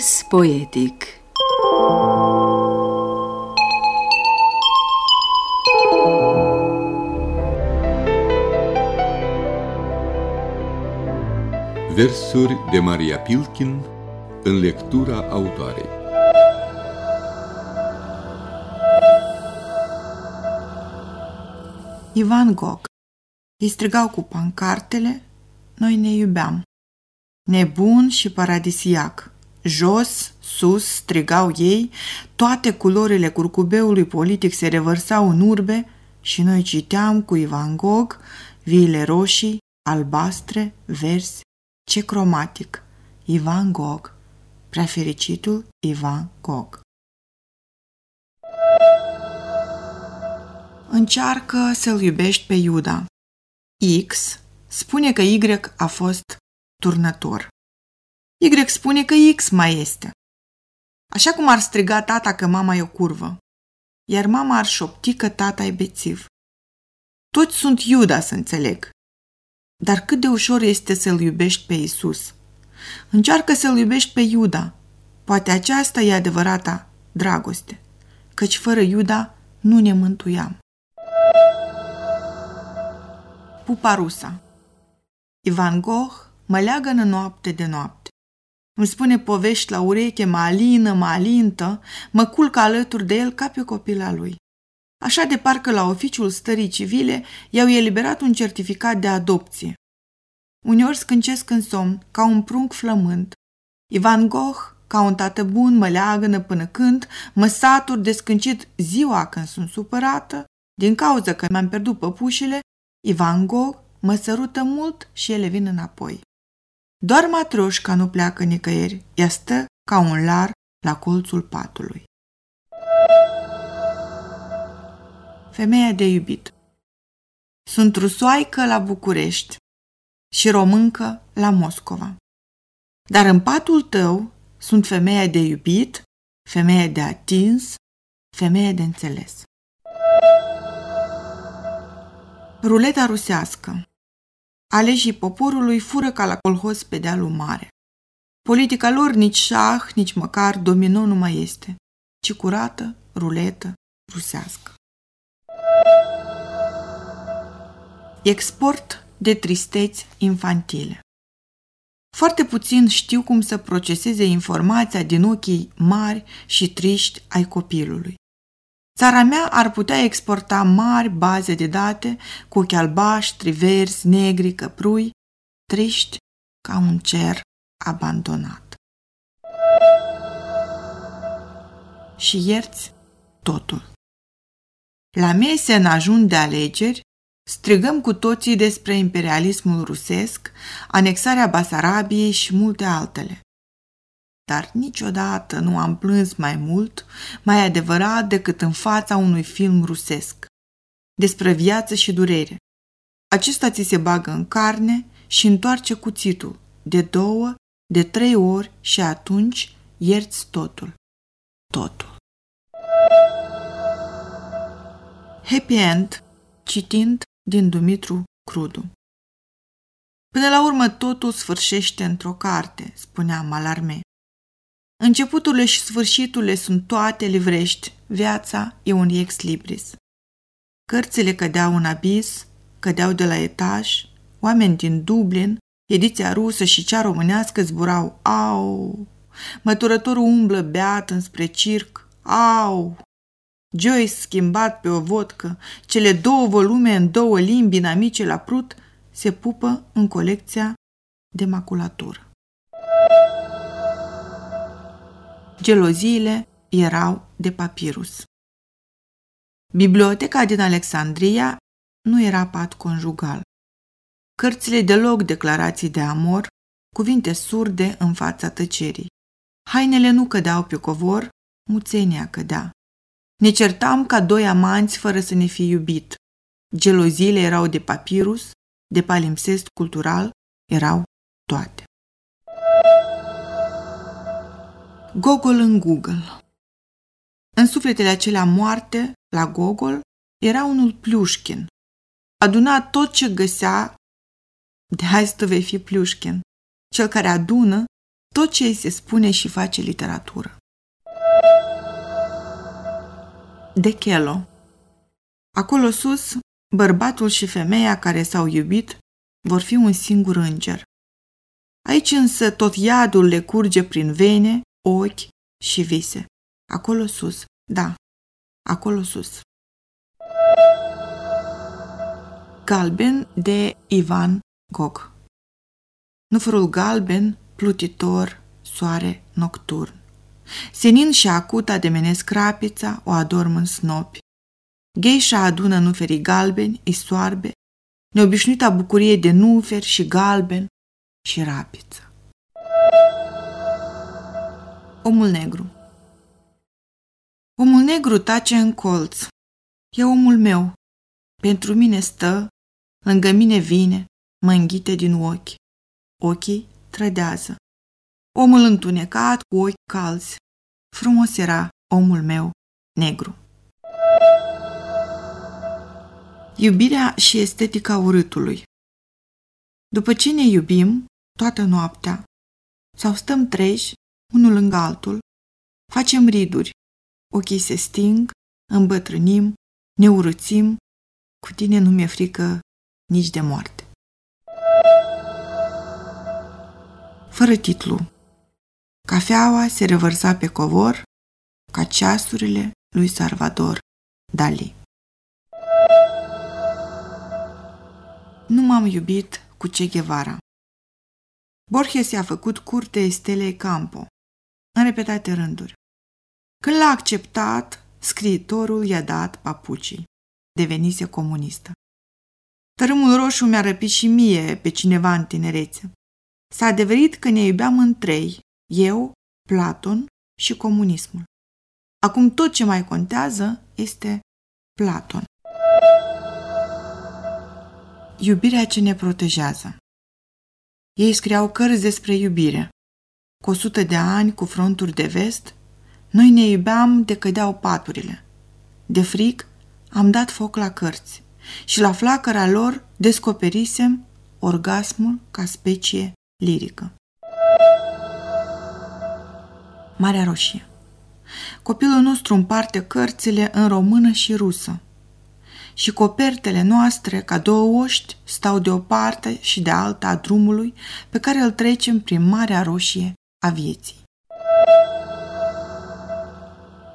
Vers poetic Versuri de Maria Pilkin în lectura autoarei Ivan Gog Îi strigau cu pancartele, noi ne iubeam. Nebun și paradisiac. Jos, sus, strigau ei, toate culorile curcubeului politic se revărsau în urbe și noi citeam cu Ivan Gog viile roșii, albastre, verzi, ce cromatic. Ivan Gog, prea fericitul Ivan Gog. Încearcă să-l iubești pe Iuda. X spune că Y a fost turnător. Y spune că X mai este. Așa cum ar striga tata că mama e o curvă, iar mama ar șopti că tata e bețiv. Toți sunt Iuda, să înțeleg. Dar cât de ușor este să-L iubești pe Isus. Încearcă să-L iubești pe Iuda. Poate aceasta e adevărata dragoste, căci fără Iuda nu ne mântuiam. Pupa rusa Ivan Gogh mă leagă în noapte de noapte. Îmi spune povești la ureche, mă alină, mă alintă, mă culcă alături de el ca pe copila lui. Așa de parcă la oficiul stării civile i-au eliberat un certificat de adopție. Uneori scâncesc în somn, ca un prunc flămând. Ivan Gogh, ca un tată bun, mă leagănă până când mă satur de scâncit ziua când sunt supărată, din cauza că mi-am pierdut păpușile, Ivan Gogh mă sărută mult și ele vin înapoi. Doar matroșca nu pleacă nicăieri, ea stă ca un lar la colțul patului. Femeia de iubit Sunt rusoaică la București și româncă la Moscova. Dar în patul tău sunt femeia de iubit, femeia de atins, femeia de înțeles. Ruleta rusească Aleșii poporului fură ca la colhoz pe dealul mare. Politica lor nici șah, nici măcar domino nu mai este, ci curată, ruletă, rusească. Export de tristeți infantile Foarte puțin știu cum să proceseze informația din ochii mari și triști ai copilului. Țara mea ar putea exporta mari baze de date cu ochi albaștri, verzi, negri, căprui, triști ca un cer abandonat. Și ierți totul. La mese în ajun de alegeri, strigăm cu toții despre imperialismul rusesc, anexarea Basarabiei și multe altele dar niciodată nu am plâns mai mult, mai adevărat decât în fața unui film rusesc. Despre viață și durere. Acesta ți se bagă în carne și întoarce cuțitul, de două, de trei ori și atunci ierți totul. Totul. Happy End, citind din Dumitru Crudu. Până la urmă totul sfârșește într-o carte, spunea Malarme. Începuturile și sfârșiturile sunt toate livrești. Viața e un ex libris. Cărțile cădeau în abis, cădeau de la etaj, oameni din Dublin, ediția rusă și cea românească zburau. Au! Măturătorul umblă beat înspre circ. Au! Joyce schimbat pe o vodcă, cele două volume în două limbi inamice la prut, se pupă în colecția de maculatură. Geloziile erau de papirus. Biblioteca din Alexandria nu era pat conjugal. Cărțile deloc declarații de amor, cuvinte surde în fața tăcerii. Hainele nu cădeau pe covor, muțenia cădea. Ne certam ca doi amanți fără să ne fi iubit. Geloziile erau de papirus, de palimpsest cultural, erau toate. Gogol în Google În sufletele acelea moarte, la Gogol, era unul Pliușkin. Aduna tot ce găsea, de azi tu vei fi Pliușkin. Cel care adună tot ce îi se spune și face literatură. De Chelo Acolo sus, bărbatul și femeia care s-au iubit vor fi un singur înger. Aici însă tot iadul le curge prin vene, ochi și vise. Acolo sus, da, acolo sus. Galben de Ivan Gog Nufărul galben, plutitor, soare nocturn. Senin și acut ademenesc rapița, o adorm în snopi. Gheisha adună nuferii galbeni, îi soarbe, neobișnuita bucurie de nuferi și galben și rapiță. Omul negru Omul negru tace în colț. E omul meu. Pentru mine stă, lângă mine vine, mă înghite din ochi. Ochii trădează. Omul întunecat cu ochi calzi. Frumos era omul meu negru. Iubirea și estetica urâtului După ce ne iubim, toată noaptea, sau stăm treji, unul lângă altul, facem riduri, ochii se sting, îmbătrânim, ne urățim, cu tine nu mi-e frică nici de moarte. Fără titlu. Cafeaua se revărsa pe covor ca ceasurile lui Salvador Dali. Nu m-am iubit cu Che Guevara. Borges i-a făcut curte Estelei Campo, în repetate rânduri. Când l-a acceptat, scriitorul i-a dat papucii. Devenise comunistă. Tărâmul roșu mi-a răpit și mie pe cineva în tinerețe. S-a adeverit că ne iubeam în trei, eu, Platon și comunismul. Acum tot ce mai contează este Platon. Iubirea ce ne protejează. Ei scriau cărți despre iubire. Cu o sută de ani, cu fronturi de vest, noi ne iubeam de cădeau paturile. De fric, am dat foc la cărți și la flacăra lor descoperisem orgasmul ca specie lirică. Marea Roșie Copilul nostru împarte cărțile în română și rusă și copertele noastre, ca două oști, stau de o parte și de alta a drumului pe care îl trecem prin Marea Roșie a vieții.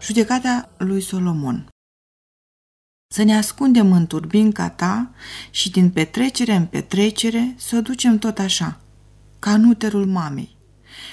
Judecata lui Solomon Să ne ascundem în turbinca ta și din petrecere în petrecere să o ducem tot așa, ca în uterul mamei.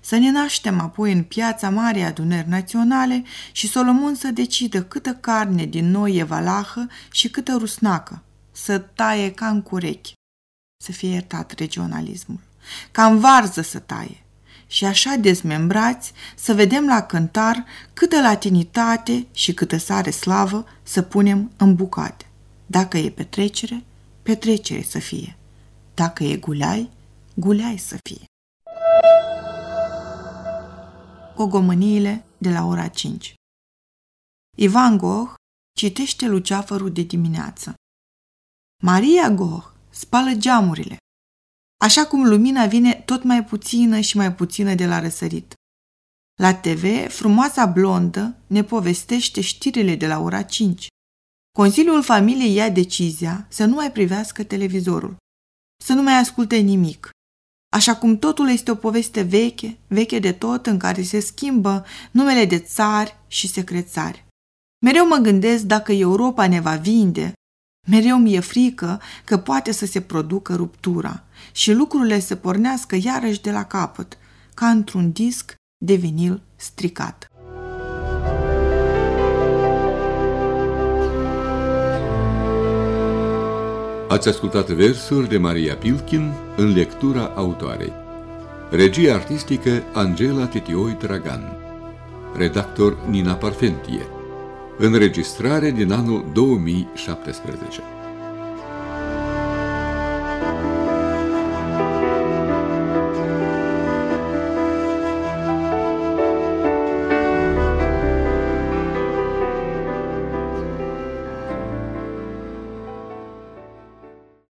Să ne naștem apoi în piața Marei Adunări Naționale și Solomon să decidă câtă carne din noi e valahă și câtă rusnacă, să taie ca în curechi, să fie iertat regionalismul, ca în varză să taie, și așa dezmembrați să vedem la cântar câtă latinitate și câtă sare slavă să punem în bucate. Dacă e petrecere, petrecere să fie. Dacă e guleai, guleai să fie. Cogomăniile de la ora 5 Ivan Goh citește luceafărul de dimineață. Maria Goh spală geamurile, așa cum lumina vine tot mai puțină și mai puțină de la răsărit. La TV, frumoasa blondă ne povestește știrile de la ora 5. Consiliul familiei ia decizia să nu mai privească televizorul, să nu mai asculte nimic. Așa cum totul este o poveste veche, veche de tot, în care se schimbă numele de țari și secrețari. Mereu mă gândesc dacă Europa ne va vinde Mereu mi-e frică că poate să se producă ruptura și lucrurile să pornească iarăși de la capăt, ca într-un disc de vinil stricat. Ați ascultat versuri de Maria Pilkin în lectura autoarei. Regie artistică Angela Titioi Dragan Redactor Nina Parfentie Înregistrare din anul 2017